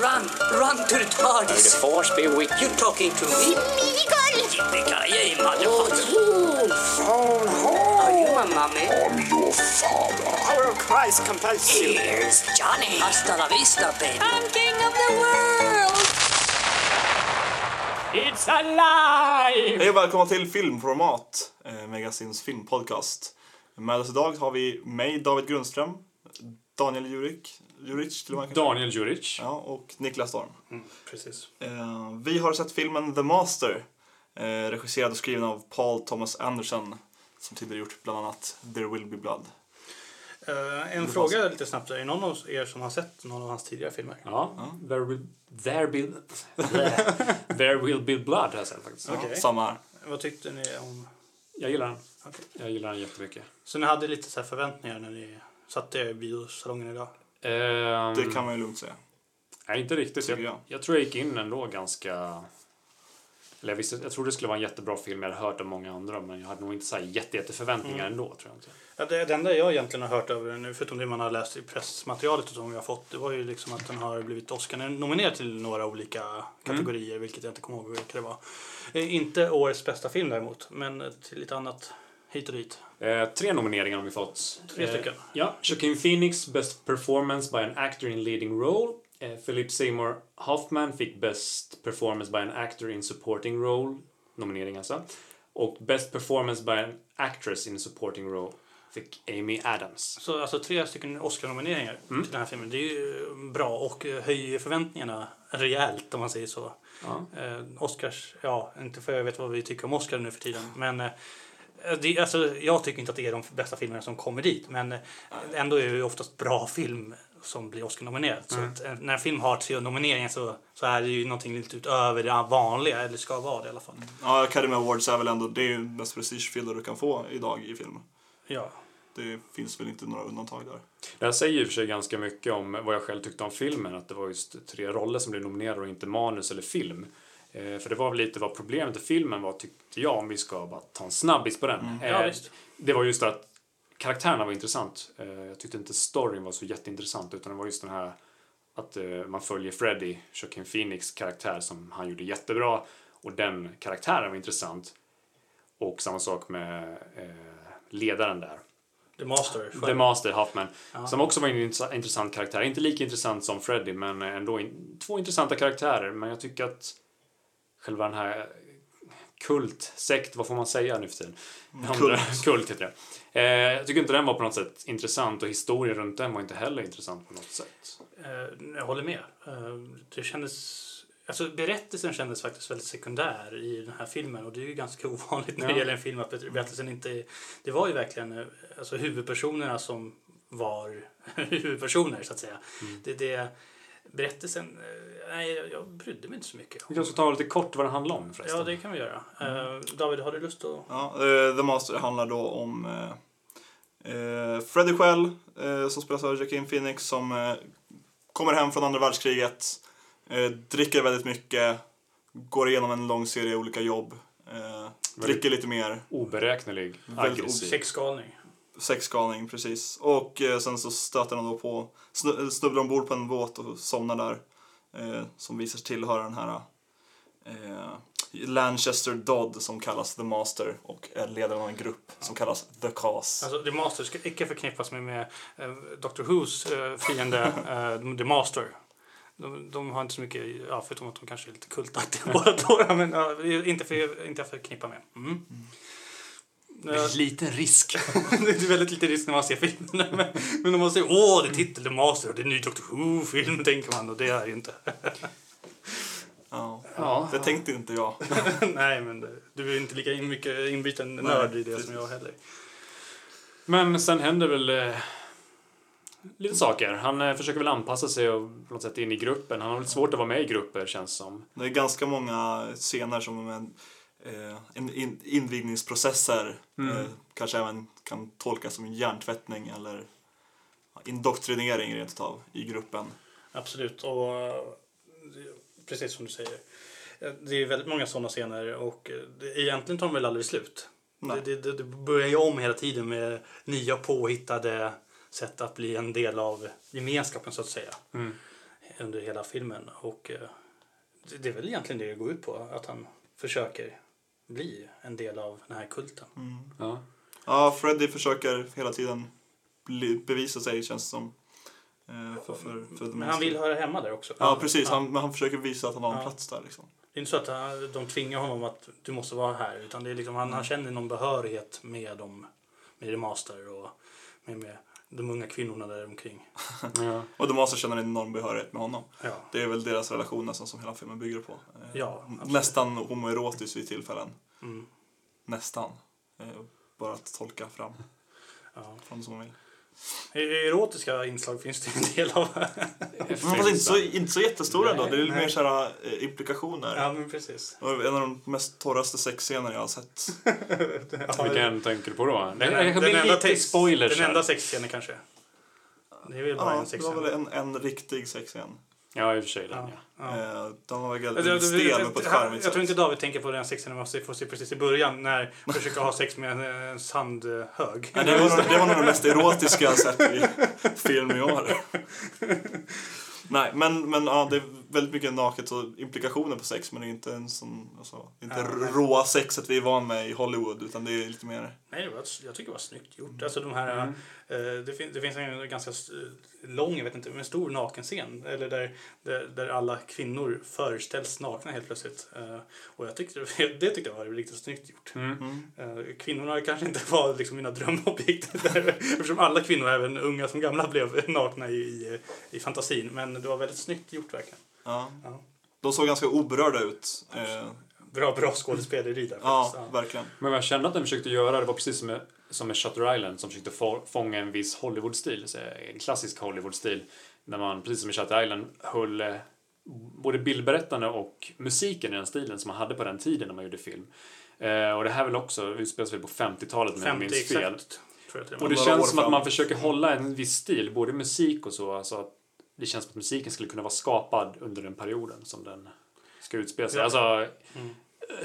Run, run to the The TARDIS. force be with you. You talking to me? Yippee-ki-yay, motherfucker. Phone home. Are you my mommy? I'm your father. Power of Christ compels you. Here's Johnny. Hasta la vista, baby. I'm king of the world. It's alive! Hej och välkomna till Filmformat, eh, Megasins filmpodcast. Med oss idag har vi mig, David Grundström, Daniel Jurik, Juric till och med. Daniel Djuric. Ja, och Niklas Storm. Precis. Eh, vi har sett filmen The Master, eh, regisserad och skriven av Paul Thomas Anderson, som tidigare gjort bland annat There Will Be Blood. Eh, en fråga lite snabbt. Är det någon av er som har sett någon av hans tidigare filmer? Ja, There will, there will, there will be blood har jag sett faktiskt. Okej. Samma här. Vad tyckte ni om... Jag gillar den. Okej. Jag gillar den jättemycket. Så ni hade lite så här förväntningar när ni satte er i biosalongen idag? Ehm, Det kan man ju lugnt säga. Nej, inte riktigt. Jag, jag. jag tror jag gick in ändå ganska... Eller jag, visste, jag trodde det skulle vara en jättebra film. Jag hade hört om många andra. Men jag hade nog inte så här jätte, jätte förväntningar ändå. Tror jag inte. Ja, det, det enda jag egentligen har hört över den nu, förutom det man har läst i pressmaterialet som vi har fått, det var ju liksom att den har blivit Oscar-nominerad till några olika kategorier, vilket jag inte kommer ihåg vilka det var. Eh, inte årets bästa film däremot, men till lite annat hit och dit. Eh, tre nomineringar har vi fått. Tre stycken. Eh, ja, Joaquin Phoenix, Best Performance by an Actor in Leading Role. Eh, Philip Seymour Hoffman fick Best Performance by an Actor in Supporting Role. Nominering alltså. Och Best Performance by an Actress in Supporting Role fick Amy Adams. Så alltså tre stycken Oscar-nomineringar Mm. till den här filmen. Det är ju bra och eh, höjer förväntningarna rejält om man säger så. Ja. Eh, Oscars, ja, inte för jag vet vad vi tycker om Oscar nu för tiden. Men eh, det, alltså, jag tycker inte att det är de bästa filmerna som kommer dit. Men eh, ändå är det ju oftast bra film som blir Oscar-nominerad. Så att, eh, när en film har tre nomineringar så, så är det ju någonting lite utöver det vanliga. Eller ska vara det i alla fall. Ja, Academy Awards är väl ändå det är mest prestigefyllda du kan få idag i film. Ja. Det finns väl inte några undantag där. Det här säger ju för sig ganska mycket om vad jag själv tyckte om filmen. Att det var just tre roller som blev nominerade och inte manus eller film. Eh, för det var väl lite vad problemet i filmen var tyckte jag om vi ska bara ta en snabbis på den. Ja, Eh, visst. det var just att karaktärerna var intressant. Eh, jag tyckte inte storyn var så jätteintressant utan det var just den här att man följer Freddy, Joaquin Phoenix karaktär som han gjorde jättebra och den karaktären var intressant. Och samma sak med ledaren där. The Master. The Master Huffman. Som också var en intress- intressant karaktär. Inte lika intressant som Freddy, men ändå in, två intressanta karaktärer. Men jag tycker att själva den här kult, sekt, vad får man säga nu för tiden? Den Kult. kult heter det. Eh, jag tycker inte den var på något sätt intressant och historien runt den var inte heller intressant på något sätt. Eh, jag håller med. Eh, det kändes... Alltså, berättelsen kändes faktiskt väldigt sekundär i den här filmen och det är ju ganska ovanligt när det Ja. gäller en film att berättelsen inte... är- Det var ju verkligen eh, alltså, huvudpersonerna som var huvudpersoner så att säga. Det, det, berättelsen... eh, Nej, jag, brydde mig inte så mycket. Vi kanske ska ta lite kort vad den handlar om förresten. Ja, det kan vi göra. Eh, David, har du lust att... Ja, eh, The Master handlar då om själv, eh, som spelas av Joaquin Phoenix, som kommer hem från andra världskriget, dricker väldigt mycket, går igenom en lång serie olika jobb, dricker lite mer, Oberäknelig, Väldigt aggressiv. Sexgalning. Sexgalning precis. Och eh, sen så stöter han då på, snu- snubblar ombord på en båt och somnar där, eh, som visar sig tillhöra den här eh, Lanchester Dodd som kallas The Master och är ledaren av en grupp som kallas The Cause. Alltså, The Master ska icke förknippas med, med eh, Dr. Whos eh, fiende eh, The Master. De, de har inte så mycket, ja, förutom att de kanske är lite kultaktiga båda två, men ja, inte, för, inte att förknippa med. Mm. Ja, Liten risk. det är väldigt lite risk när man ser filmen. Men, men om man säger åh, det är titel The Master och det är en ny Dr. Who-film, tänker man. Och det är det inte. Ja. Ja. Det tänkte inte jag. Nej, men det, du är inte lika in, mycket inbiten nörd i det precis. som jag heller. Men sen händer väl eh, lite saker. Han eh, försöker väl anpassa sig och på något sätt in i gruppen. Han har väl svårt att vara med i grupper känns som. Det är ganska många scener som eh, en in, invigningsprocesser eh, kanske även kan tolkas som en hjärntvättning eller indoktrinering rent utav i gruppen. Absolut. Och eh, precis som du säger. Eh, Det är väldigt många sådana scener och eh, det, egentligen tar de väl aldrig slut. Det, det, det börjar ju om hela tiden med nya påhittade sätt att bli en del av gemenskapen så att säga. under hela filmen. Och eh, det- det är väl egentligen det det går ut på. Att han försöker bli en del av den här kulten. Ja. Ja, Freddy försöker hela tiden bli, bevisa sig känns det som. Eh, för, för, för Men han vill höra hemma där också. Ja, precis. Ja. Han, men han försöker visa att han har en Ja. plats där liksom. Det är inte så att han- de tvingar honom att du måste vara här. Utan det är liksom, han, han känner någon behörighet med dem. Med The Master och med, med de unga kvinnorna där omkring. Ja. Och de måste känna en enorm behörighet med honom. Ja. Det är väl deras relation nästan som hela filmen bygger på. Eh, Ja, absolut. nästan homoerotisk vid tillfällen. Mm. Nästan. Eh, bara att tolka fram. Ja. Fram som man vill. E- Erotiska inslag finns det en del av. Men fast inte så, inte så jättestora Nej, ändå. Det är nej. mer såhär eh, implikationer. ja, men precis. Och En av de mest torraste sexscener jag har sett. Vilken tänker du på då? Det Den, kanske den, blir enda text, spoilers den enda här. sexscenen kanske. Det är väl bara Ja, en det sexscen. var väl en, en riktig sexscen. Ja, i och för sig den Ja. ja. Ja. Eh, stel jag, men på ett jag, charmigt jag tror inte. David tänker på den sexscenen man får se precis i början när man försöker ha sex med en, en sandhög. Nej, det, var, nog- det var nog det mest erotiska jag sett i film i år. Nej, men, men ja, det är väldigt mycket naket och implikationer på sex men det är inte en sån, alltså, inte Ja, råa sexet vi är van med i Hollywood utan det är lite mer Nej, det var, jag tycker det var snyggt gjort. Alltså de här, Mm. eh, det, fin, det finns en ganska lång, jag vet inte, men stor nakenscen. Eller där, där, där alla kvinnor föreställs nakna helt plötsligt. Eh, och jag tyckte, det tyckte jag var riktigt snyggt gjort. Mm. Eh, kvinnorna kanske inte var liksom mina drömobjekt. där, eftersom alla kvinnor, även unga som gamla, blev nakna i, i, i fantasin. Men det var väldigt snyggt gjort verkligen. Ja. Ja. De såg ganska oberörda ut. Eh, Bra, bra skådespeleri där. ja, faktiskt. verkligen. Men vad jag kände att den försökte göra, det var precis som med, som med Shutter Island som försökte få, fånga en viss Hollywood-stil, en klassisk Hollywood-stil. När man, precis som i Shutter Island, höll eh, både bildberättande och musiken i den stilen som man hade på den tiden när man gjorde film. Eh, och det här väl också utspelar sig på 50-talet om jag 50 minns fel. exakt. Jag och det känns som att man försöker hålla en viss stil, både musik och så. Alltså att det känns som att musiken skulle kunna vara skapad under den perioden som den ska utspela sig. Ja. Alltså, så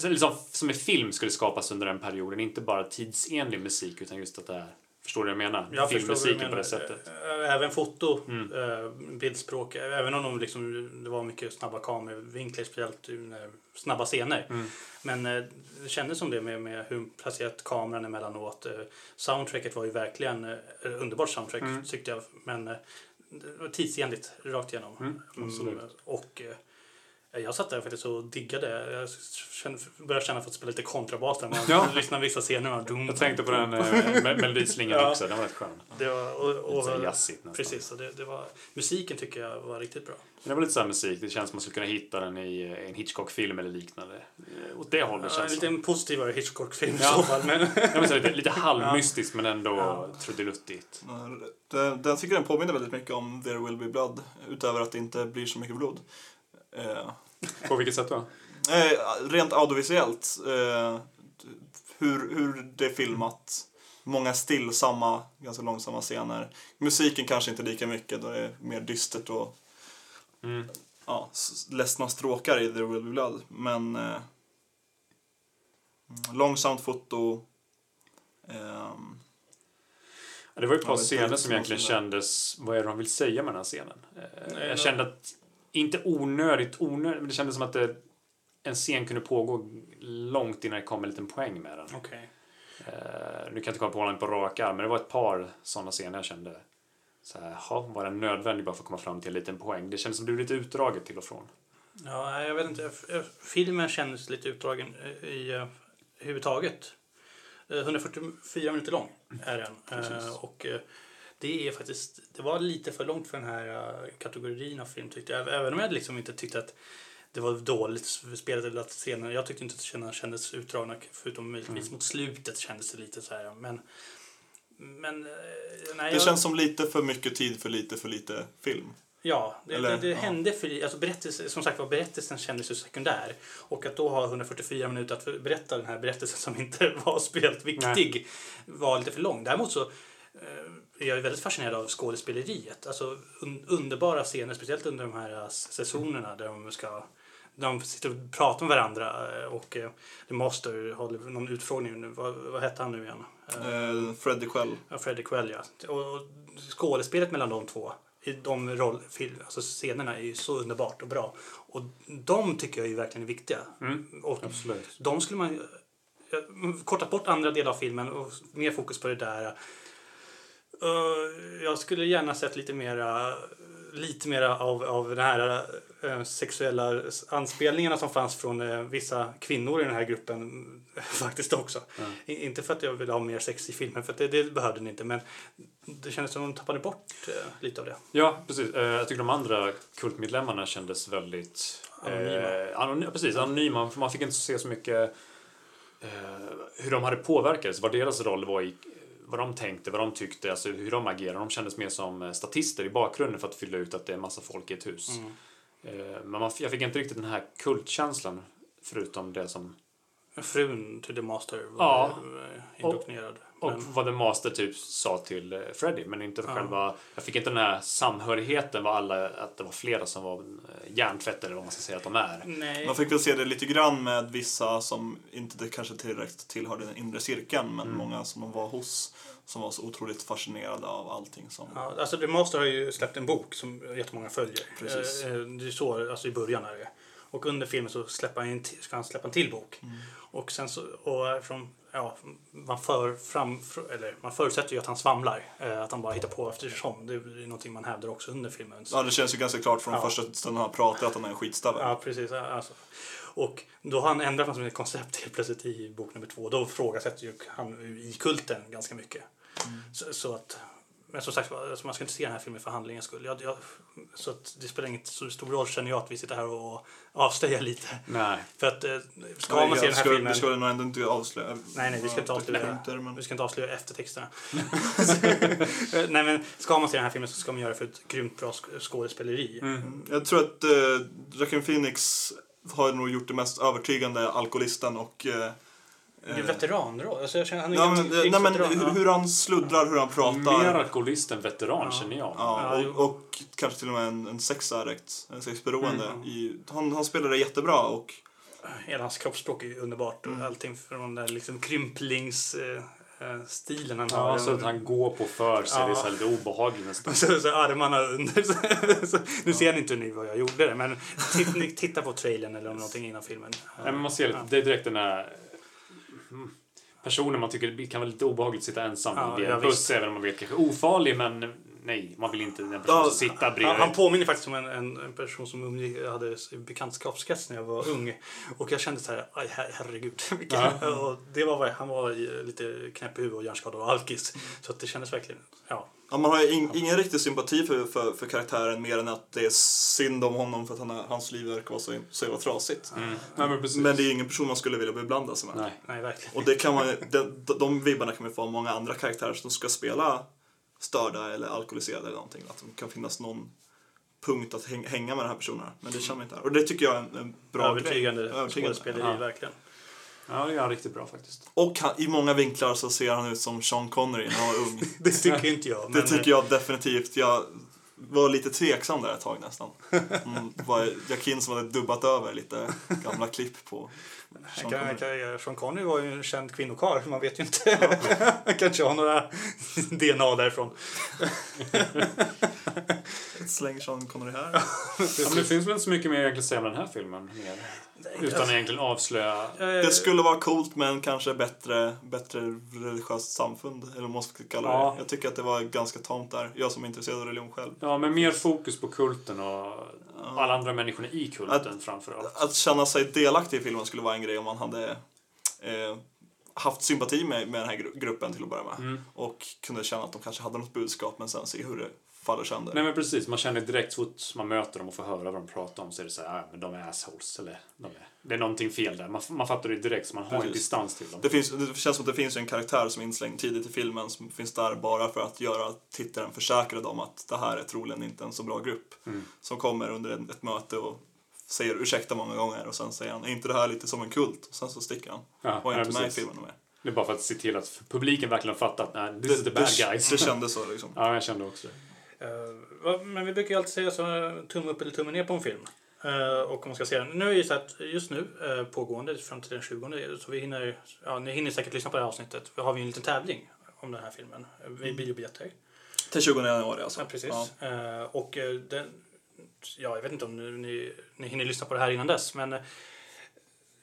liksom, som en film skulle skapas under den perioden, inte bara tidsenlig musik utan just att det är, förstår du vad jag menar? Jag Filmmusiken på menar. det sättet. Även foto, Mm. bildspråk, även om de liksom, det var mycket snabba kamervinklar, speciellt i snabba scener. Mm. Men det kändes som det med, med hur placerat kameran emellanåt. Soundtracket var ju verkligen underbart soundtrack Mm. tyckte jag. Men tidsenligt rakt igenom. Mm, absolut. och eh, jag satt där faktiskt och diggade. Jag började känna för att spela lite kontrabas där. Man Ja. lyssnar på vissa scener. och Dum, Jag tänkte på den eh, me- melodislingan Ja. också, den var rätt skön. Det var, och, Lite och, så här jazzigt nästan. Precis, och det, det var, musiken tycker jag var riktigt bra. Men det var lite så här musik, det känns som man skulle kunna hitta den i eh, en Hitchcock-film eller liknande. Eh, Åt det hållet Ja, känns lite det en positivare Hitchcock-film Ja. i så fall. Men, ja, men så lite, lite halvmystiskt men ändå Ja. trudeluttigt. Den, den tycker den påminner väldigt mycket om There Will Be Blood. Utöver att det inte blir så mycket blod. Eh, På vilket sätt då? Eh, rent audiovisuellt, eh, hur, hur det är filmat. Många stillsamma, ganska långsamma scener. Musiken kanske inte lika mycket, då det är mer dystert och Mm. ja, ledsna stråkar i There Will Be Blood. Men eh, långsamt foto. Ja, det var ju ett par scener som egentligen kändes, vad är det de vill säga med den här scenen? Eh, Nej, jag kände att, inte onödigt onödigt, men det kändes som att det, en scen kunde pågå långt innan det kom en liten poäng med den. Okej. Eh, nu kan jag inte komma på den på rak arm, men det var ett par sådana scener jag kände så här, jaha, var den nödvändig bara för att komma fram till en liten poäng? Det kändes som det blev lite utdraget till och från. Ja, jag vet inte. Filmen kändes lite utdragen eh, i uh, huvudtaget. Eh, 144 minuter lång är den. Eh, och det är faktiskt, det var lite för långt för den här eh, kategorin av film tyckte jag. Även om jag liksom inte tyckte att det var dåligt spelat eller att scenerna, jag tyckte inte att scenerna kändes utdragna förutom möjligtvis mot slutet kändes det lite så här. Men, men eh, nej, det jag, känns som lite för mycket tid för lite för lite film. Ja, det, Eller, det, det ja. hände för alltså berättelse, Som sagt var, berättelsen kändes ju sekundär. Och att då ha 144 minuter att berätta den här berättelsen som inte var speciellt viktig var lite för lång. Däremot så eh, är jag väldigt fascinerad av skådespeleriet. Alltså un, underbara scener, speciellt under de här säsongerna där de ska de sitter och pratar med varandra eh, och eh, The Master håller någon utfrågning. nu. Vad, vad hette han nu igen? Eh, Freddy själv. Ja, Fredrik Well, ja. Och och skådespelet mellan de två i de roll, film, alltså scenerna är ju så underbart och bra. Och de tycker jag ju verkligen är viktiga. Och Absolut. de skulle man kortat bort andra delar av filmen och mer fokus på det där. Eh, jag skulle gärna sett lite mera lite mera av, av den här eh, sexuella anspelningarna som fanns från eh, vissa kvinnor i den här gruppen faktiskt också. I, inte för att jag ville ha mer sex i filmen, för det, det behövde den inte, men det kändes som att de tappade bort lite av det. Ja, precis. Jag tycker de andra kultmedlemmarna kändes väldigt... Anonyma. Eh, anony- precis, anonyma. Man fick inte se så mycket eh, hur de hade påverkats, vad deras roll var i vad de tänkte, vad de tyckte, alltså hur de agerade. De kändes mer som eh, statister i bakgrunden för att fylla ut att det är en massa folk i ett hus. Mm. Eh, Men man, jag fick inte riktigt den här kultkänslan förutom det som... Frun till The Master var Ja. eh, indoktrinerad. Och Men- vad The Master typ sa till eh, Freddy, men inte själva... Jag fick inte den här samhörigheten, vad alla, att det var flera som var eh, hjärntvättade, eller vad man ska säga att de är. Nej. Man fick väl se det lite grann med vissa som inte kanske direkt tillhörde den inre cirkeln men många som de var hos som var så otroligt fascinerade av allting som... Ja, alltså The Master har ju släppt en bok som jättemånga följer. Precis. Eh, Det är så, alltså i början är det. Och under filmen så släpper han t- ska han släppa en till bok. Och sen så, och från, ja, man, för, fram, fr- eller man förutsätter ju att han svamlar. Eh, att han bara hittar på eftersom. Det är någonting man hävdar också under filmen. Ja, det känns ju ganska klart från Ja. första stunden han pratar att han är en skitstövel. Ja, precis. Alltså. Och då har han ändrat ett koncept helt plötsligt i bok nummer två. Då ifrågasätter ju han i kulten ganska mycket. Så, så att, men som sagt alltså man ska inte se den här filmen för handlingens skull. Jag, jag, så att det spelar inte så stor roll känner jag att vi sitter här och avslöjar lite. Nej. För att eh, ska Nej, man se den här ska, filmen... Vi ska väl nog ändå inte avslöja. Nej, nej, vi ska inte Ja, avslöja, punkter, men... vi ska inte avslöja eftertexterna. nej, men ska man se den här filmen så ska man göra det för ett grymt bra sk- skådespeleri. Jag tror att eh, Joaquin Phoenix har nog gjort det mest övertygande alkoholisten och... Eh, Det är veteranroll. Alltså, jag känner, han är ja, men, nej, men veteran, hur, ja. hur han sluddrar, hur han pratar. Mer alkoholist än veteran känner jag. Ja, Ja, och, och kanske till och med en, en sexaddict, en sexberoende. Mm. I, han, han spelar det jättebra och Hela hans kroppsspråk är underbart. Och allting från den där liksom krymplingsstilen eh, stilen han har. Ja, så att han går på för sig, Ja. det är så här lite obehagligt nästan. så, så armarna under. Så, så, nu ser ni inte ni vad jag gjorde det, men titta på trailern eller någonting innan filmen. Men man ser det är direkt den här mm, personen man tycker det kan vara lite obehagligt att sitta ensam Ja, ja, en buss, visst. även om man vet kanske ofarlig, men nej, man vill inte den personen Ja, sitta Ja, bredvid. han påminner faktiskt om en, en, en person som jag hade i bekantskapskrets när jag var ung. Och jag kände så här, aj her, herregud. Vilken, och det var, han var i- lite knäpp i huvudet och hjärnskadad och alkis. Så att det kändes verkligen, ja. Ja, man har ju in, ingen riktig sympati för, för, för karaktären mer än att det är synd om honom för att han, hans liv verkar vara så, så jävla trasigt. Mm. Nej, men. Men det är ingen person man skulle vilja beblanda sig med. Nej. Nej, verkligen. Och det kan man, de, de vibbarna kan man få av många andra karaktärer som ska spela störda eller alkoholiserade eller någonting. Att det kan finnas någon punkt att häng, hänga med de här personerna. Men det känner man inte här. Och det tycker jag är en, en bra Övertygande grej. skådespeleri, Ja. verkligen. Ja, det är han riktigt bra faktiskt. Och han, i många vinklar så ser han ut som Sean Connery när han var ung. Det tycker inte jag. Det tycker jag definitivt. Jag var lite tveksam där ett tag nästan. Mm, det var Jakin som hade dubbat över lite gamla klipp på Sean Connery. kan, Sean Connery var ju en känd kvinnokarl, man vet ju inte. Han kanske har några DNA därifrån. Släng Sean Connery här. Ja, men det finns väl inte så mycket mer egentligen att säga om den här filmen. Mer. Utan egentligen avslöja... Det skulle vara coolt men kanske bättre, bättre religiöst samfund, eller vad man ska kalla det. Ja. Jag tycker att det var ganska tamt där. Jag som är intresserad av religion själv. Ja, men mer fokus på kulten och alla andra människorna i kulten Att- framför allt. Att känna sig delaktig i filmen skulle vara en grej om man hade eh, haft sympati med, med den här gru- gruppen till att börja med. Mm. Och kunde känna att de kanske hade något budskap men sen se hur det faller sönder. Nej men precis, man känner direkt så fort man möter dem och får höra vad de pratar om så är det så här, ah, men de är assholes eller de är, det är någonting fel där. Man, man fattar det direkt så man har en Precis. distans till dem. Det, finns, det känns som att det finns en karaktär som är inslängd tidigt i filmen som finns där bara för att göra tittaren försäkrad om att det här är troligen inte en så bra grupp. Mm. Som kommer under ett, möte och säger ursäkta många gånger och sen säger han är inte det här lite som en kult? Och sen så sticker han. Ja, och är ja, inte med i filmen mer. Det är bara för att se till att publiken verkligen har fattat, nej, this is the bad det, guys. det kändes så liksom. Ja, jag kände också det. Eh, men vi brukar ju alltid säga så tumme upp eller tumme ner på en film. Eh, och om man ska se den. Nu är det ju så att just nu eh, pågående fram till den 20 så vi hinner, ja ni hinner säkert lyssna på det här avsnittet. Vi har vi en liten tävling om den här filmen. Mm. Vi biobiljetter. Till 20 januari alltså. Ja, precis. Ja. Och den, ja, jag vet inte om ni, ni, hinner lyssna på det här innan dess, men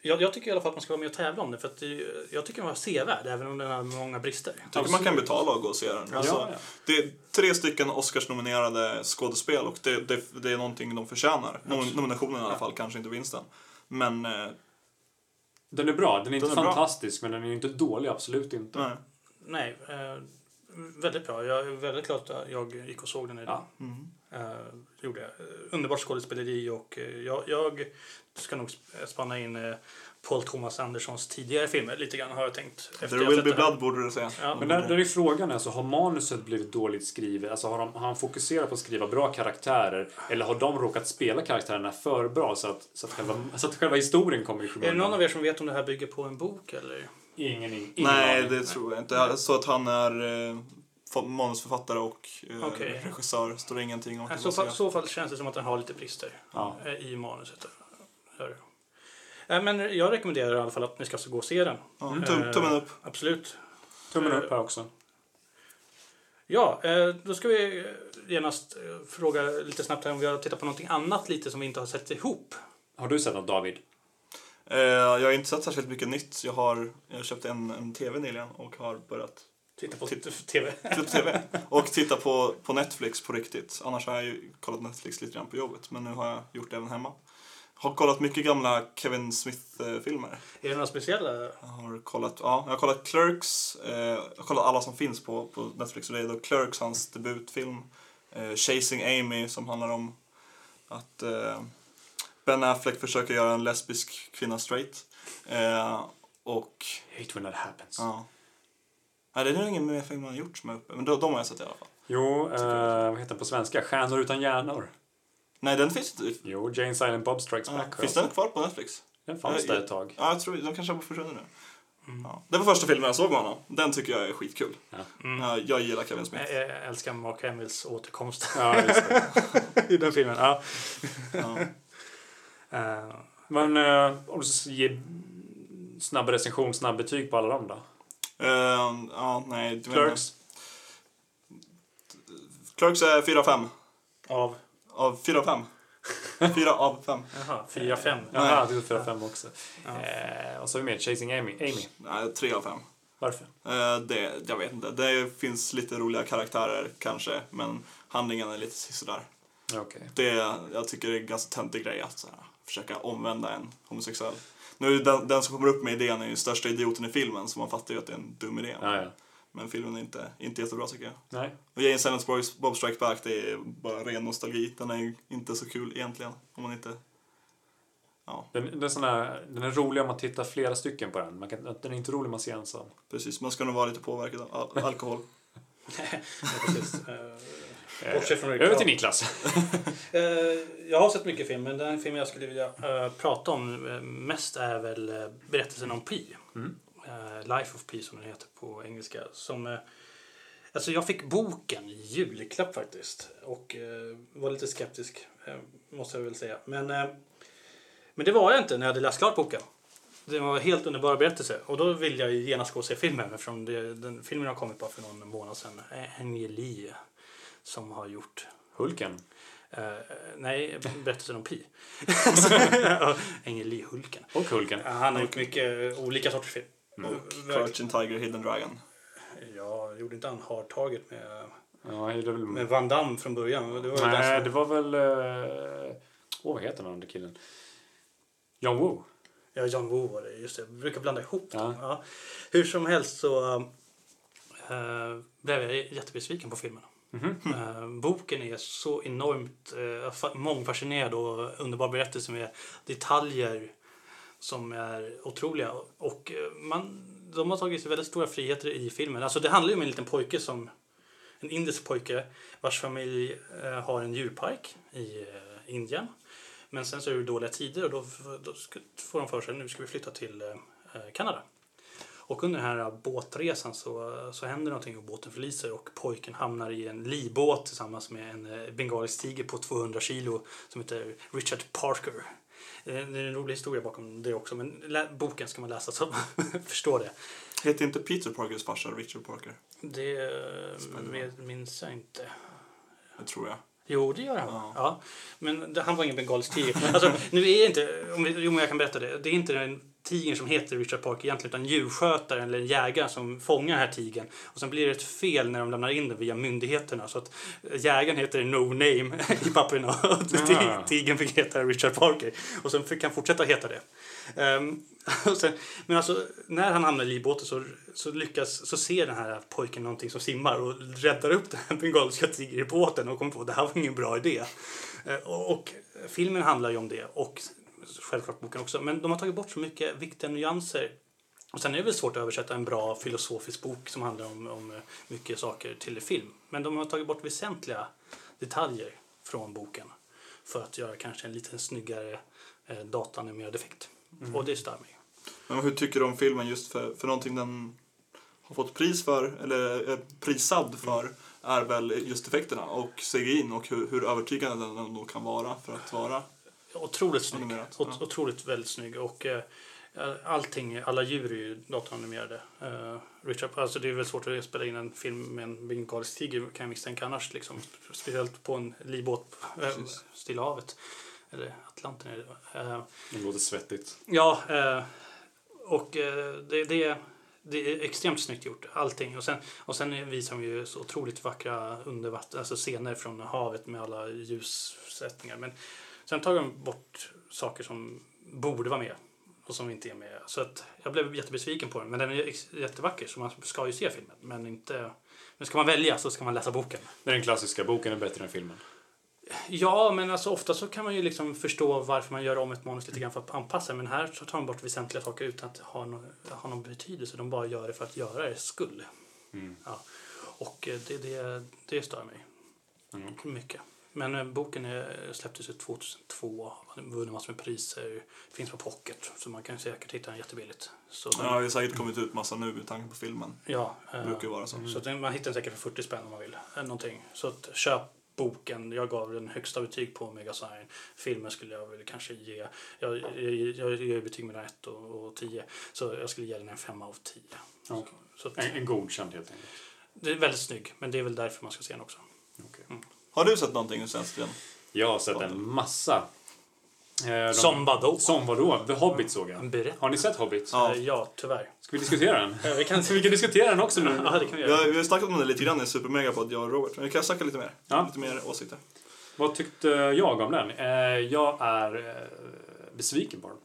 jag, jag tycker i alla fall att man ska vara med och tävla om det, för att det, jag tycker den var sevärd, även om den har många brister. Jag tycker man kan betala och gå och se den. Alltså, ja. Det är tre stycken Oscars-nominerade skådespel och det, det, det är någonting de förtjänar. Nom- Nominationen i alla fall, kanske inte vinsten. Men eh, Den är bra. Den är inte Den är bra. fantastisk, men den är inte dålig. Absolut inte. nej. Nej, eh, väldigt bra. Jag är väldigt glad att jag gick och såg den idag. Ja. Eh, gjorde jag. Underbart skådespeleri och eh, jag, jag ska nog sp- spanna in eh, Paul Thomas Anderssons tidigare filmer lite grann har jag tänkt. efter There will be blood borde du säga. Ja, Men där, där är frågan, alltså, har manuset blivit dåligt skrivet? Alltså, har, de, har han fokuserat på att skriva bra karaktärer? Eller har de råkat spela karaktärerna för bra så att, så att, själva, så att själva historien kommer i Är det skymundan? någon av er som vet om det här bygger på en bok eller? Ingen, ingen Nej, aning. det tror jag inte. Såg att han är eh, manusförfattare och eh, Okej. regissör. Står det ingenting om. I så fall, så fall känns det som att den har lite brister Ja. eh, i manuset. Hör. Eh, Men jag rekommenderar i alla fall att ni ska gå och se den. Ja, tum, tummen upp. Absolut. Tummen upp här också. Ja, eh, då ska vi genast eh, fråga lite snabbt här om vi har tittat på någonting annat lite som vi inte har sett ihop. Har du sett något, David? Eh, jag har inte sett särskilt mycket nytt. Jag har jag köpte en, en TV nyligen och har börjat Titta på TV. titta på TV. Och titta på, på Netflix på riktigt. Annars har jag ju kollat Netflix lite grann på jobbet. Men nu har jag gjort det även hemma. Har kollat mycket gamla Kevin Smith-filmer. Är det några speciella? Jag har kollat, ja, jag har kollat Clerks. Eh, jag har kollat alla som finns på, på Netflix. Och det är då Clerks, hans debutfilm. Eh, Chasing Amy som handlar om att eh, Ben Affleck försöker göra en lesbisk kvinna straight. Eh, och Hate when that happens. ja. Nej, det är nog ingen mer film man har gjort som är uppe. Men de, de har jag sett i alla fall. Jo, eh, vad heter den på svenska? Stjärnor utan hjärnor. Nej, den finns inte. Jo, Jane Silent Bob Strikes Ja, Back. finns den kvar på Netflix? Den fanns där ett tag. Ja, jag tror de kanske har försvunnit nu. Ja. Det var första filmen jag såg med honom. Den tycker jag är skitkul. Ja. Ja, jag gillar Kevin Smith. Jag jag älskar Mark Hamills återkomst Ja, just det. i den filmen. Ja. Ja. Eh, Men eh, om du ska ge snabb recension, snabb betyg på alla dem då? Eh, ja, nej. du Clerks? Clerks är 4 av 5. av, Av 4 av 5. 4 av 5. jaha, 4-5. Jaha, det är 4-5 också. Eh, och så har vi med Chasing Amy. Amy. Nej, 3 av 5. Varför? Eh, det, jag vet inte. Det finns lite roliga karaktärer kanske, men handlingen är lite sådär. Okej. Det, jag tycker det är en ganska töntig grej att såhär, försöka omvända en homosexuell. Nu är den, den som kommer upp med idén är ju största idioten i filmen, så man fattar ju att det är en dum idé. Ja, ja. Men filmen är inte, inte jättebra tycker jag. Nej. Och Jane Silent Bob Strike Back, det är bara ren nostalgi. Den är inte så kul egentligen. Om man inte... Ja, Den, den, är sån här, den är rolig om man tittar flera stycken på den. Man kan, den är inte rolig om man ser ensam. precis. Man ska nog vara lite påverkad av al- alkohol. Ja, precis. Eh, Bortsett från. Över till Niklas. Eh, jag har sett mycket film, men den film jag skulle vilja eh, prata om mest är väl berättelsen om Pi. Eh, Life of Pi som den heter på engelska. Som, alltså jag fick boken i julklapp faktiskt och var lite skeptisk, måste jag väl säga. Men, men det var jag inte när jag hade läst klart boken. Det var en helt underbar berättelse och då vill jag ju genast gå och se filmen eftersom det, den filmen har kommit bara för någon månad sedan. Eh, Angeli som har gjort Hulken. Uh, nej, berättelsen om Pi. Angeli Hulken. Och Hulken. Han har gjort mycket olika sorters film. Mm. Och Crouching Tiger, Hidden Dragon. Ja, gjorde inte han Hard Target med, Ja, väl... med Van Damme från början? Det var Nej, den det som, var väl... eh, Åh, vad heter den andra killen? John Woo. Ja, John Woo var det. Just det. Jag brukar blanda ihop Ja. dem. Ja. Hur som helst så uh, blev jag jättebesviken på filmen. Mm -hmm. boken är så enormt eh, mångfascinerad och underbar berättelse med detaljer som är otroliga. Och eh, man, de har tagit sig väldigt stora friheter i filmen. Alltså det handlar ju om en liten pojke som en indisk pojke vars familj eh, har en djurpark i eh, Indien. Men sen så är det dåliga tider och då, då får de för sig nu ska vi flytta till eh, Kanada. Och under den här båtresan så, så händer någonting och båten förliser och pojken hamnar i en livbåt tillsammans med en eh, bengalisk tiger på 200 kilo som heter Richard Parker. Det är en rolig historia bakom det också, men boken ska man läsa så man förstår det. Heter inte Peter Parkers farsa Richard Parker? Det eh, med, minns jag inte. Det tror jag. Jo, det gör han. Ja. Ja. Men han var ingen bengalisk tiger. Alltså, nu är det inte, om vi, jo, men jag kan berätta det. Det är inte den tigern som heter Richard Parker egentligen, utan djurskötaren eller jägaren som fångar den här tigern. Och sen blir det ett fel när de lämnar in den via myndigheterna. Så att jägaren heter No Name i papperna och Ah. tigern fick heta Richard Parker. Och sen fick han fortsätta heta det. Och sen, men alltså, när han hamnar i livbåten så, så lyckas så ser den här pojken någonting som simmar och räddar upp den här bengaliska tigern i båten och kommer på att det här var ingen bra idé. Eh, och, och filmen handlar ju om det och självklart boken också. Men de har tagit bort så mycket viktiga nyanser. Och sen är det väl svårt att översätta en bra filosofisk bok som handlar om, om eh, mycket saker till film. Men de har tagit bort väsentliga detaljer från boken för att göra kanske en lite snyggare eh, datanimerad effekt. Och det stör mig. Men hur tycker du om filmen just för, för någonting den har fått pris för, eller är prisad för, är väl just effekterna och CGI och hur, hur övertygande den ändå kan vara för att vara. Otroligt snygg. Animerat, Ot- ja. Otroligt väldigt snygg. Och eh, allting, alla djur är ju datoranimerade. Eh, Richard, alltså det är väl svårt att spela in en film med en bengalisk tiger kan jag misstänka annars. Liksom. Speciellt på en livbåt, eh, Precis. Stilla havet. Eller Atlanten är det eh, Det låter svettigt. Ja, eh, och eh, det, det, det är extremt snyggt gjort, allting. Och sen, och sen visar de ju så otroligt vackra undervatten, alltså scener från havet med alla ljussättningar. Men sen tar de bort saker som borde vara med och som inte är med. Så att jag blev jättebesviken på den. Men den är jättevacker så man ska ju se filmen. Men inte... Men ska man välja så ska man läsa boken. Men den klassiska boken är bättre än filmen. Ja, men alltså ofta så kan man ju liksom förstå varför man gör om ett manus lite grann för att anpassa. Men här så tar man bort väsentliga saker utan att ha någon, ha någon betydelse. De bara gör det för att göra det skull. Ja. Och eh, det, det, det stör mig Mm. mycket. Men eh, boken är, släpptes ju 2002, har vunnit massor med priser, finns på pocket så man kan säkert hitta den jättebilligt. Så den, Ja, det har säkert kommit ut massa nu med tanke på filmen. ja, eh, Det brukar vara så. så den, man hittar den säkert för 40 spänn om man vill. Eller någonting. Så att, köp boken. Jag gav den högsta betyg på Megasign. Filmen skulle jag väl kanske ge... Jag, jag, jag ger betyg mellan 1 och, och 10. Så jag skulle ge den en 5 av 10. Ja. Så att, En, en godkänd helt enkelt. det är väldigt snygg, men det är väl därför man ska se den också. Okej. Har du sett någonting sen tiden? Jag har sett en massa. Eh, de- Som vadå? Som vadå? The Hobbit såg jag. Berätta. Har ni sett Hobbit? Ja. Ja. ja, tyvärr. Ska vi diskutera den? Ja, vi kan, Vi kan diskutera den också nu. ja, det kan vi Vi göra. har, vi har snackat om det lite grann i Supermegapod, jag och Robert. Men vi kan snacka lite mer. Ja. Lite mer åsikter. Vad tyckte jag om den? Eh, jag är eh, besviken på den.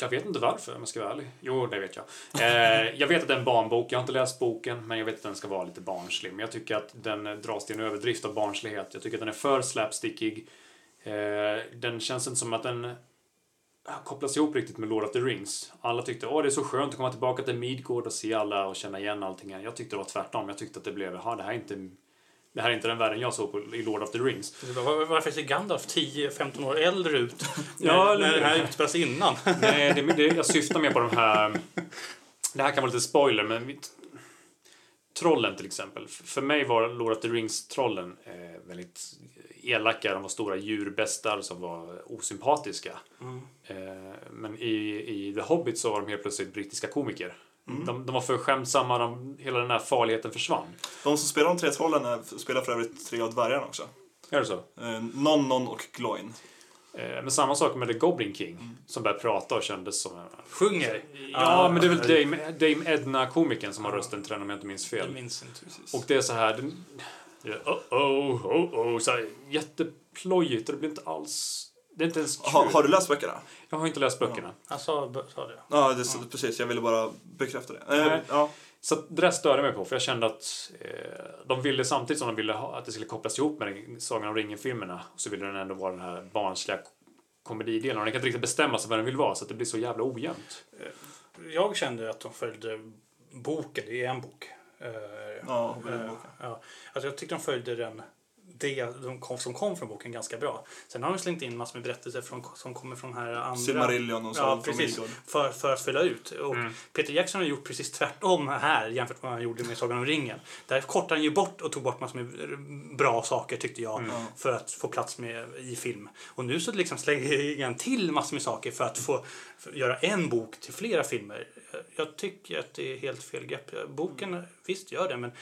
Jag vet inte varför om jag ska vara ärlig. Jo, det vet jag. Eh, jag vet att det är en barnbok. Jag har inte läst boken, men jag vet att den ska vara lite barnslig. Men jag tycker att den dras till en överdrift av barnslighet. Jag tycker att den är för slapstickig. Eh, den känns inte som att den ah, kopplas ihop riktigt med Lord of the Rings. Alla tyckte att det är så skönt att komma tillbaka till Midgård och se alla och känna igen allting. Jag tyckte det var tvärtom. Jag tyckte att det blev, "Jaha, det här är inte det här är inte den världen jag såg på, i Lord of the Rings. Var- Varför ser Gandalf 10-15 år äldre ut när, Ja, när den här utspelas innan? Nej, det, det, jag syftar mer på de här... Det här kan vara lite spoiler, men... Vi, trollen till exempel. För mig var Lord of the Rings-trollen eh, väldigt elaka. De var stora djurbästar som var osympatiska. Eh, men i, i The Hobbit så var de helt plötsligt brittiska komiker. De, de var för skämtsamma, de, hela den här farligheten försvann. De som spelar de tre trollen är- spelar för övrigt tre av dvärgarna också. Är det så? Eh, Non, Non och Gloin. Eh, men samma sak med The Goblin King, som började prata och kändes som... en- Sjunger? Ja, men det är väl Dame, Dame Edna-komikern som har rösten till den om jag inte minns fel. Jag minns inte. Och det är så här... Den, oh, oh, oh, oh, så här jätteplojigt och det blir inte alls... Det är inte ens. Ha, har du läst böckerna? Jag har inte läst böckerna. Han sa, sa det. Ja, det, är precis. Jag ville bara bekräfta det. Eh, Nej. ja. Så det där störde mig på, för jag kände att eh, de ville samtidigt som de ville ha, att det skulle kopplas ihop med den- Sagan om ringen-filmerna så ville den ändå vara den här barnsliga komedidelen. Och den kan inte riktigt bestämma sig vad den vill vara, så att det blir så jävla ojämnt. Jag kände att de följde boken, det är en bok. Eh, Ja, eh, ja. Alltså jag tyckte de följde den det de kom, som kom från boken ganska bra. Sen har de slängt in massor med berättelser från, som kommer från här andra... Silmarillion och så Ja, precis. För, för att fylla ut. Och Peter Jackson har gjort precis tvärtom här jämfört med vad han gjorde med Sagan om ringen. Där kortade han ju bort och tog bort massor med bra saker tyckte jag för att få plats med i film. Och nu så liksom slänger han till massor med saker för att få för att göra en bok till flera filmer. Jag tycker att det är helt fel grepp. Boken, visst gör det, men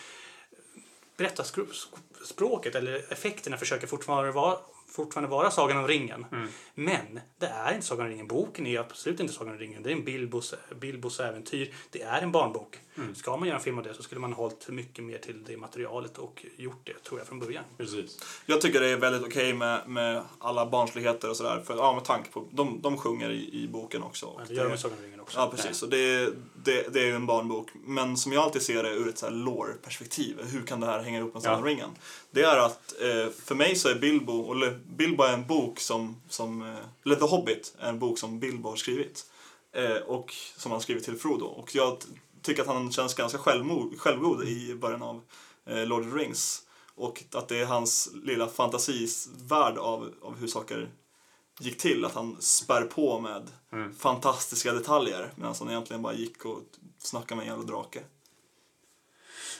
berättarspråket eller effekterna försöker fortfarande vara, fortfarande vara Sagan om ringen. Men det är inte Sagan om ringen. Boken är absolut inte Sagan om ringen. Det är en Bilbos, Bilbos äventyr. Det är en barnbok. Ska man göra en film av det så skulle man ha hållit mycket mer till det materialet och gjort det, tror jag, från början. Precis. Jag tycker det är väldigt okej med, med alla barnsligheter och sådär. För, ja, med tanke på, de, de sjunger i, i boken också. Och Men det gör de med Sagan om ringen också. Ja, precis. Och det, det, det är ju en barnbok. Men som jag alltid ser det ur ett så här lore-perspektiv. Hur kan det här hänga ihop med Sagan om Ja. ringen? Det är att eh, för mig så är Bilbo, eller Bilbo är en bok som, som eh, eller The Hobbit är en bok som Bilbo har skrivit. Eh, och som han har skrivit till Frodo. Och jag tycker att han känns ganska självmod, självgod i början av eh, Lord of the Rings. Och att det är hans lilla fantasivärld av, av hur saker gick till. Att han spär på med fantastiska detaljer medan han egentligen bara gick och snackade med en jävla drake.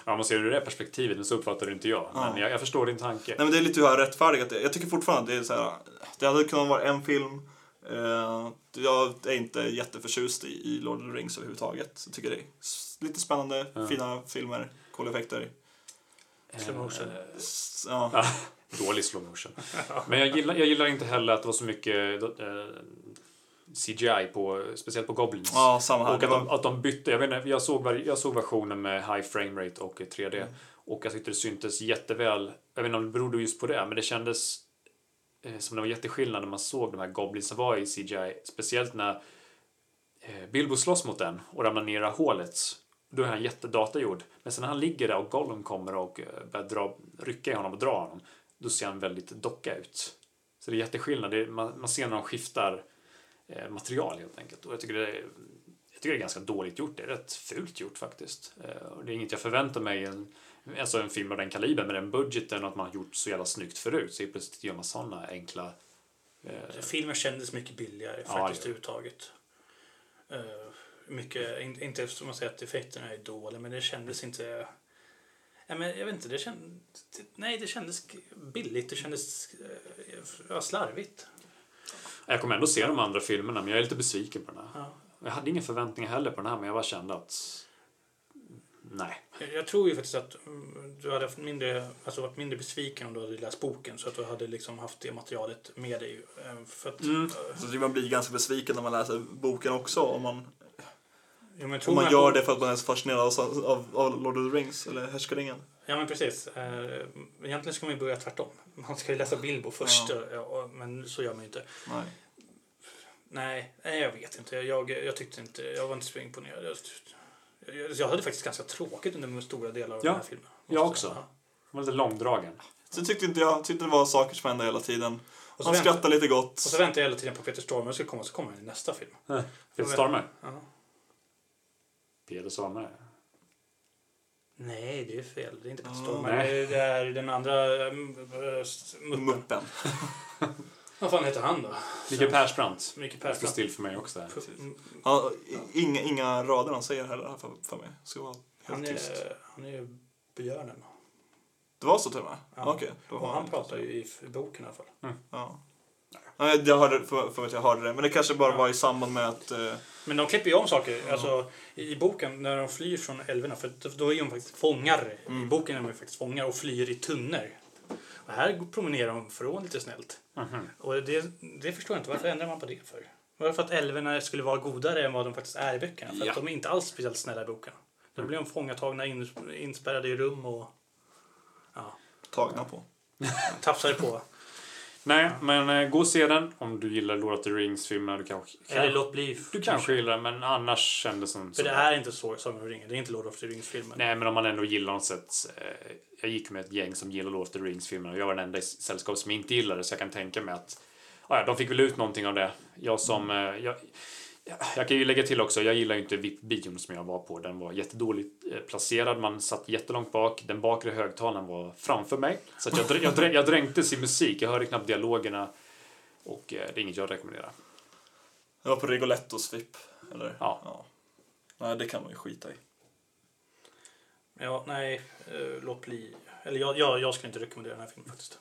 Ja, man ser det ur det perspektivet, men så uppfattar det inte jag. Men Ja. jag, jag förstår din tanke. Nej men det är lite hur jag har rättfärdigat det. Jag tycker fortfarande att det är så här, det hade kunnat vara en film. Eh, jag är inte jätteförtjust i, Lord of the Rings överhuvudtaget. Jag tycker det är lite spännande, fina filmer, coola effekter. Slow motion. Ja. Ja, dålig slow motion. Men jag gillar, jag gillar inte heller att det var så mycket eh, CGI, på, speciellt på Goblins. ja, samma här. Och att de, att de bytte. Jag, vet inte, jag, såg, jag såg versionen med high frame rate och 3D. Mm. Och jag tyckte det syntes jätteväl. Jag vet inte om det berodde just på det, men det kändes eh, Eh, som det var jätteskillnad när man såg de här goblinsen som var i CGI. Speciellt när eh, Bilbo slåss mot den och ramlar ner i hålet. Då är han jättedatagjord. Men sen när han ligger där och Gollum kommer och eh, börjar dra, rycka i honom och dra honom. Då ser han väldigt docka ut. Så det är jätteskillnad. Det är, man, man ser när de skiftar eh, material helt enkelt. Och jag tycker det är, jag tycker det är ganska dåligt gjort. Det är rätt fult gjort faktiskt. Eh, och det är inget jag förväntar mig i en, alltså en film av den kalibern med den budgeten och att man har gjort så jävla snyggt förut. Så helt plötsligt gör man sådana enkla... Eh, Filmen kändes mycket billigare Ja, faktiskt överhuvudtaget. Uh, mycket, in, inte som man säger att effekterna är dåliga, men det kändes inte... Ja, men jag vet inte, det kändes... Nej, det kändes billigt, det kändes uh, ja, slarvigt. jag kommer ändå se de andra filmerna men jag är lite besviken på den här. Ja. Jag hade inga förväntningar heller på den här men jag bara kände att... Nej. Jag, jag tror ju faktiskt att mm, du hade haft mindre, alltså varit mindre besviken om du hade läst boken så att du hade liksom haft det materialet med dig. Eh, För att, Mm. eh, så man blir ganska besviken när man läser boken också. Om man, jo, men om man att- gör det för att man är så fascinerad av, av, av Lord of the Rings eller Härskaringen. Ja men precis. Eh, Egentligen ska man ju börja tvärtom. Man ska ju läsa Bilbo först. Ja. och- men så gör man ju inte. Nej. Nej, nej jag vet inte. Jag, jag tyckte inte, jag var inte så imponerad. Jag, jag, hade faktiskt ganska tråkigt under stora delar av Ja, den här filmen. jag också. säga. Den var lite långdragen. Så tyckte inte jag. Tyckte det var saker som hände hela tiden. så Man vänta- skrattade lite gott. Och så väntar jag hela tiden på Peter Stormare ska komma, så kommer han i nästa film. Peter Stormare. Ja. Peter Stormare. Nej, det är fel. Det är inte Peter. Stormare. Nej. Det är- den andra um, muppen. Muppen. Vad fan heter han då? Mikael Persbrandt. Micke Persbrandt. still för mig också där. Ja, i- inga, inga rader han säger heller här för, för mig. Ska vara Han helt tyst. är, han är björnen. Det var så till och med? Ja. Okej. då Och han pratar ju i boken i alla fall. Ja. Ja, jag hörde, för, för att jag hörde det. Men det kanske bara var i samband med att... Eh, Men de klipper ju om saker. Alltså, I boken, när de flyr från älvorna, för då- är de faktiskt fångar. Mm. I boken är de faktiskt fångar och flyr i tunnor. Och här promenerar de från lite snällt. Mhm. Och det, det förstår jag inte. Varför ändrar man på det för? Var det för att älvorna skulle vara godare än vad de faktiskt är i böckerna? För Ja. att de är inte alls speciellt snälla i boken. Då blir de fångatagna, in, inspärrade i rum och ja, tagna på. tafsade på. Nej, men eh, gå och se den om du gillar Lord of the Rings-filmerna. Du kanske, Eller låt bli. du kanske gillar den, men annars kändes som... För det är inte så Sagan om ringen. Det är inte Lord of the Rings-filmen. Nej, men om man ändå gillar något sätt. Eh, jag gick med ett gäng som gillar Lord of the Rings-filmerna och jag var den enda i sällskap som inte gillade det, så jag kan tänka mig att ja, de fick väl ut någonting av det. Jag som... Eh, jag, Jag kan ju lägga till också, jag gillar ju inte VIP-bion som jag var på. Den var jättedåligt eh, placerad, man satt jättelångt bak. Den bakre högtalaren var framför mig. Så att jag, drä- jag, drä- jag dränktes i musik, jag hörde knappt dialogerna. Och eh, det är inget jag rekommenderar. Jag var på Rigolettos VIP. Eller? Ja. Nej, det kan man ju skita i. Ja, nej, eh, låt bli. Eller jag, jag, jag skulle inte rekommendera den här filmen faktiskt.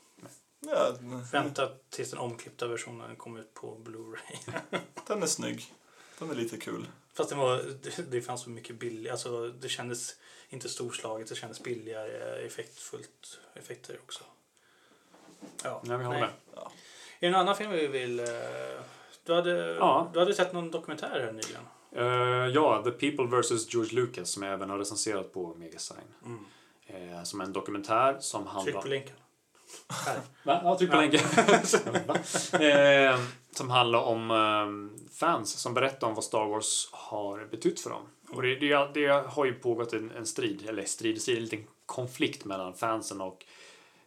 Ja, Vänta tills den omklippta versionen kommer ut på Blu-ray. den är snygg. Den är lite kul. Fast det, var, det, fanns så mycket billigt. Alltså, det kändes inte storslaget, det kändes billigare, effektfullt effekter också. Ja, Nej, jag håller med. Är det någon annan film vi vill... eh, Du hade, Ja. du hade sett någon dokumentär här nyligen. Eh, ja, The People vs. George Lucas som jag även har recenserat på Megasign. Eh, som en dokumentär som Tryck handlar... på länken. Här. Va? Ja, tryck på länken. Va? eh, som handlar om eh, fans som berättar om vad Star Wars har betytt för dem. Och det, det, det har ju pågått en, en strid, eller strid, strid, en liten konflikt mellan fansen och,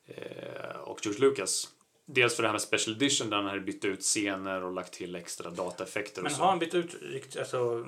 eh, och George Lucas. Dels för det här med Special Edition där han hade bytt ut scener och lagt till extra dataeffekter och Men så. har han bytt ut riktigt... Alltså,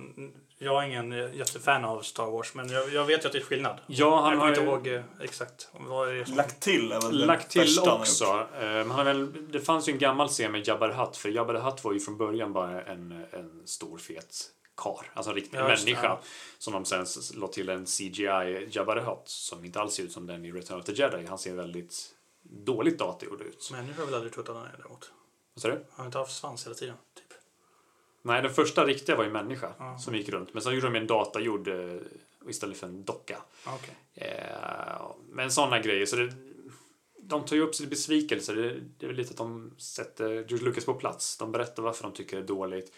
jag är ingen jättefan av Star Wars, men jag, jag vet ju att det är skillnad. Ja, han jag har kommer ju- inte ihåg eh, exakt. Vad är det som... Lagt till är väl lagt till också. Eh, men han har väl, det fanns ju en gammal scen med Jabba the Hutt, för Jabba the Hutt var ju från början bara en, en stor fet kar, alltså en riktig Ja, människa. ja. Som de sen la till en CGI Jabba the Hutt som inte alls ser ut som den i Return of the Jedi. Han ser väldigt dåligt datagjord ut. Människor har väl aldrig trott att han är däremot. Vad sa du? Han har inte haft svans hela tiden. Typ. Nej, den första riktiga var ju människa Ja. som gick runt. Men sen gjorde de en datagjord eh, istället för en docka. Okej. Eh, men sådana grejer. Så det, de tar ju upp sina besvikelser. Det, det är väl lite att de sätter George Lucas på plats. De berättar varför de tycker det är dåligt.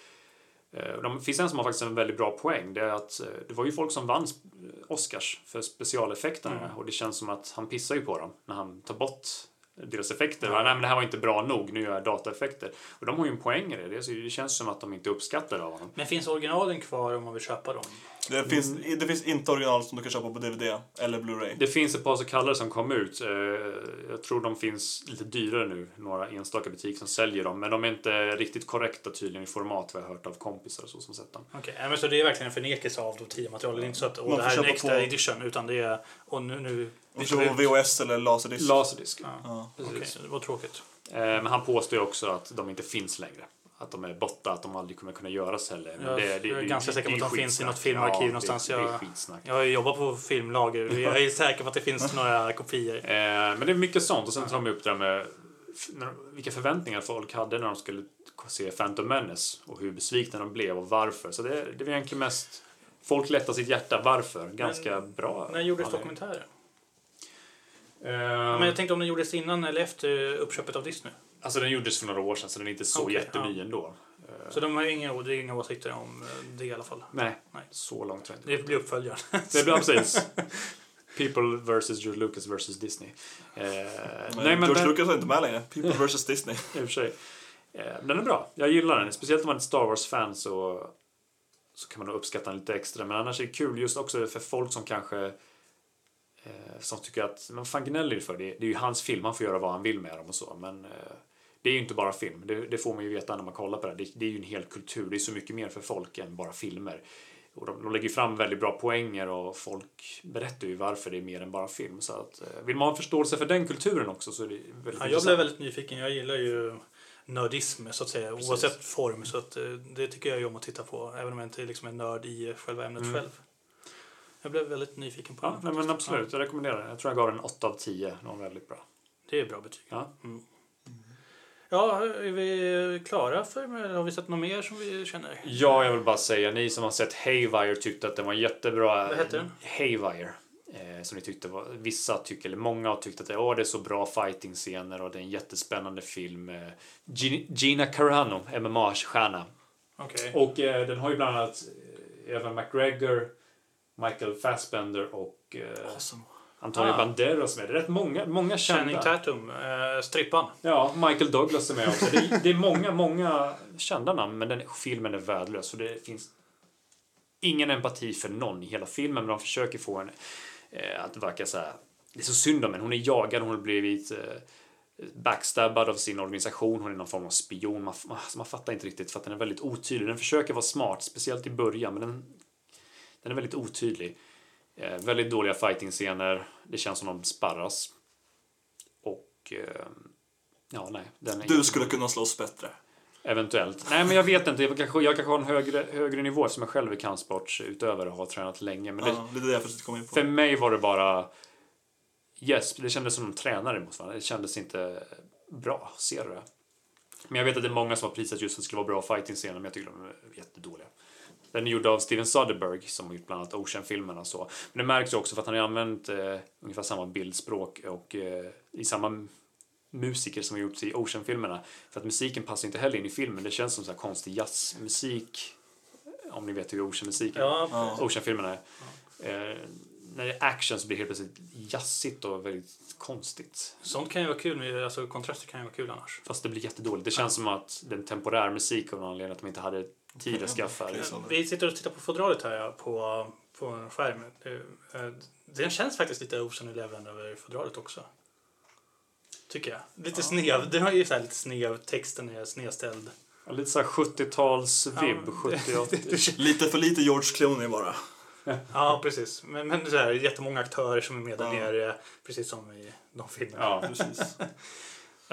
Eh, De finns en som har faktiskt en väldigt bra poäng. Det är att eh, det var ju folk som vann sp- Oscars för specialeffekterna Mm. och det känns som att han pissar ju på dem när han tar bort deras effekter. Nej, men det här var inte bra nog, nu gör jag dataeffekter. Och de har ju en poäng i det. Det, det känns som att de inte uppskattar det av honom. Men finns originalen kvar om man vill köpa dem? Det finns, det finns inte original som du kan köpa på DVD eller Blu-ray. Det finns ett par så kallade som kom ut. Eh, Jag tror de finns lite dyrare nu. Några enstaka butiker som säljer dem. Men de är inte riktigt korrekta tydligen i format vad jag har hört av kompisar och så som sett dem. Okej, men så det är verkligen en förnekelse av de tio materialen. Det är inte så att åh, det här är en extra på- edition, utan det är... Och nu... nu på VHS eller Laserdisc. Laserdisk. Ja, Ja. okej, Precis. det var tråkigt. Eh, Men han påstår ju också att de inte finns längre. Att de är borta, att de aldrig kommer kunna göras heller. Men Jag det, det, är det, ganska det- säker på det är att de finns i något filmarkiv ja, någonstans. Det, det är Jag- skitsnack. Jag har jobbat på filmlager. Jag är säker på att det finns några kopior. Eh, men det är mycket sånt. Och sen tar de upp det här med vilka förväntningar folk hade när de skulle se Phantom Menace och hur besvikna de blev och varför. Så det, det var egentligen mest folk lättar sitt hjärta. Varför? Ganska bra. När gjordes dokumentären? Eh, Men jag tänkte om den gjordes innan eller efter uppköpet av Disney. Alltså den gjordes för några år sedan så den är inte så Okej, jätteny ändå. Eh, Så de har inga, det är inga åsikter om eh, det i alla fall. nej, Nej. så långt tror jag inte. Det blir uppföljaren. Det blir precis. People vs. George Lucas vs. Disney. Eh, Men nej, men George den, Lucas är inte med längre. People vs Disney. i och för sig. Eh, den är bra. Jag gillar den. Speciellt om man är ett Star Wars-fan så, så kan man nog uppskatta den lite extra. Men annars är det kul just också för folk som kanske eh, som tycker att men fan gnäller för? Det, det är ju hans film, han får göra vad han vill med dem och så. Men eh, det är ju inte bara film. Det, det får man ju veta när man kollar på det. det. Det är ju en hel kultur. Det är så mycket mer för folk än bara filmer. Och de, de lägger fram väldigt bra poänger och folk berättar ju varför det är mer än bara film. Så att, eh, vill man ha förståelse för den kulturen också så är det väldigt Ja, jag intressant. blev väldigt nyfiken. Jag gillar ju nördism så att säga, Precis. oavsett form. Så att, eh, det tycker jag ju om att titta på, även om jag inte liksom är nörd i själva ämnet Mm. själv. Jag blev väldigt nyfiken på Ja, den. nej, men absolut. Jag rekommenderar den. Jag tror jag gav den 8 av 10. Den var väldigt bra. Ja, det är bra betyg. Ja. Ja, är vi klara för Har vi sett något mer som vi känner? Ja, jag vill bara säga, ni som har sett Haywire tyckte att den var jättebra. Vad heter den? Haywire. Eh, som ni tyckte var, vissa tycker, eller många har tyckt att det, åh, det är så bra fighting-scener och det är en jättespännande film. Eh, Gin- Gina Carano, MMA-stjärna. Okej. Och eh, den har ju bland annat eh, Evan McGregor, Michael Fassbender och eh, Awesome. Antonio Ah. Banderas med. Det är rätt många, många Channing kända. Tatum, eh, strippan. Ja, Michael Douglas är med också. Det är, det är många, många kända namn, men den filmen är värdelös. Så det finns ingen empati för någon i hela filmen, men de försöker få en eh, att verka så här. Det är så synd om henne. Hon är jagad, hon har blivit eh, backstabbad av sin organisation. Hon är någon form av spion. Man, man, man fattar inte riktigt för att den är väldigt otydlig. Den försöker vara smart, speciellt i början, men den, den är väldigt otydlig. Eh, väldigt dåliga fighting-scener. Det känns som de sparras. Och... Eh, ja, nej. Den Du skulle kunna slåss bättre. Eventuellt. Nej, men jag vet inte. Jag kanske, jag kanske har en högre, högre nivå som jag själv är kampsportsutövare och har tränat länge. Men det, Ja, det är jag försökte komma in på. för mig var det bara... Yes, det kändes som de tränade mot varandra. Det kändes inte bra. Ser du det? Men jag vet att det är många som har prisat just att det skulle vara bra fighting-scener, men jag tycker de är jättedåliga. Den är gjord av Steven Soderbergh som har gjort bland annat Ocean-filmerna. Så. Men det märks ju också för att han har använt eh, ungefär samma bildspråk och eh, i samma musiker som har gjorts i Ocean-filmerna. För att musiken passar inte heller in i filmen. Det känns som så här konstig jazzmusik. Om ni vet hur Ocean-musiken Ja, Ocean-filmerna är. Eh, när det är action så blir det helt plötsligt jazzigt och väldigt konstigt. sånt kan ju vara kul. med- Alltså, kontraster kan ju vara kul annars. Fast det blir jättedåligt. Det känns som att det är en temporär musik av någon anledning att de inte hade tid att skaffa det. Så- Vi sitter och tittar på fodralet här ja, på, på en skärm. Det, eh, den känns faktiskt lite Ocean Eleven över fodralet också. Tycker jag. Lite snev. Den har ju så här lite snev. Texten är snedställd. Ja, Lite såhär 70-tals-vibb. Ja, 70 Lite för lite George Clooney bara. Ja, precis. Men, men så här, jättemånga aktörer som är med där nere. Precis som i de filmerna. Ja, Precis.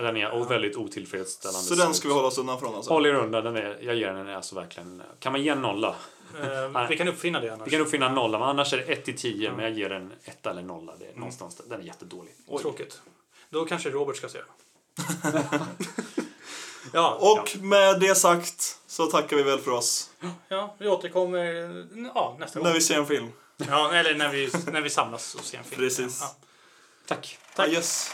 Den är och väldigt otillfredsställande. Så den ska vi hålla oss undan från alltså. Håll er undan. Den är, jag ger den en alltså verkligen... Kan man ge en nolla? Eh, vi kan uppfinna det annars. Vi kan uppfinna en nolla, men annars är det 1 till 10. Men jag ger den 1 eller nolla. Det är någonstans där. Den är jättedålig. Tråkigt. Då kanske Robert ska se Ja, Och med det sagt så tackar vi väl för oss. ja, vi återkommer ja, nästa gång. När vi ser en film. Ja, eller när vi, när vi samlas och ser en film. Precis. Ja. Tack. Tack. Yes.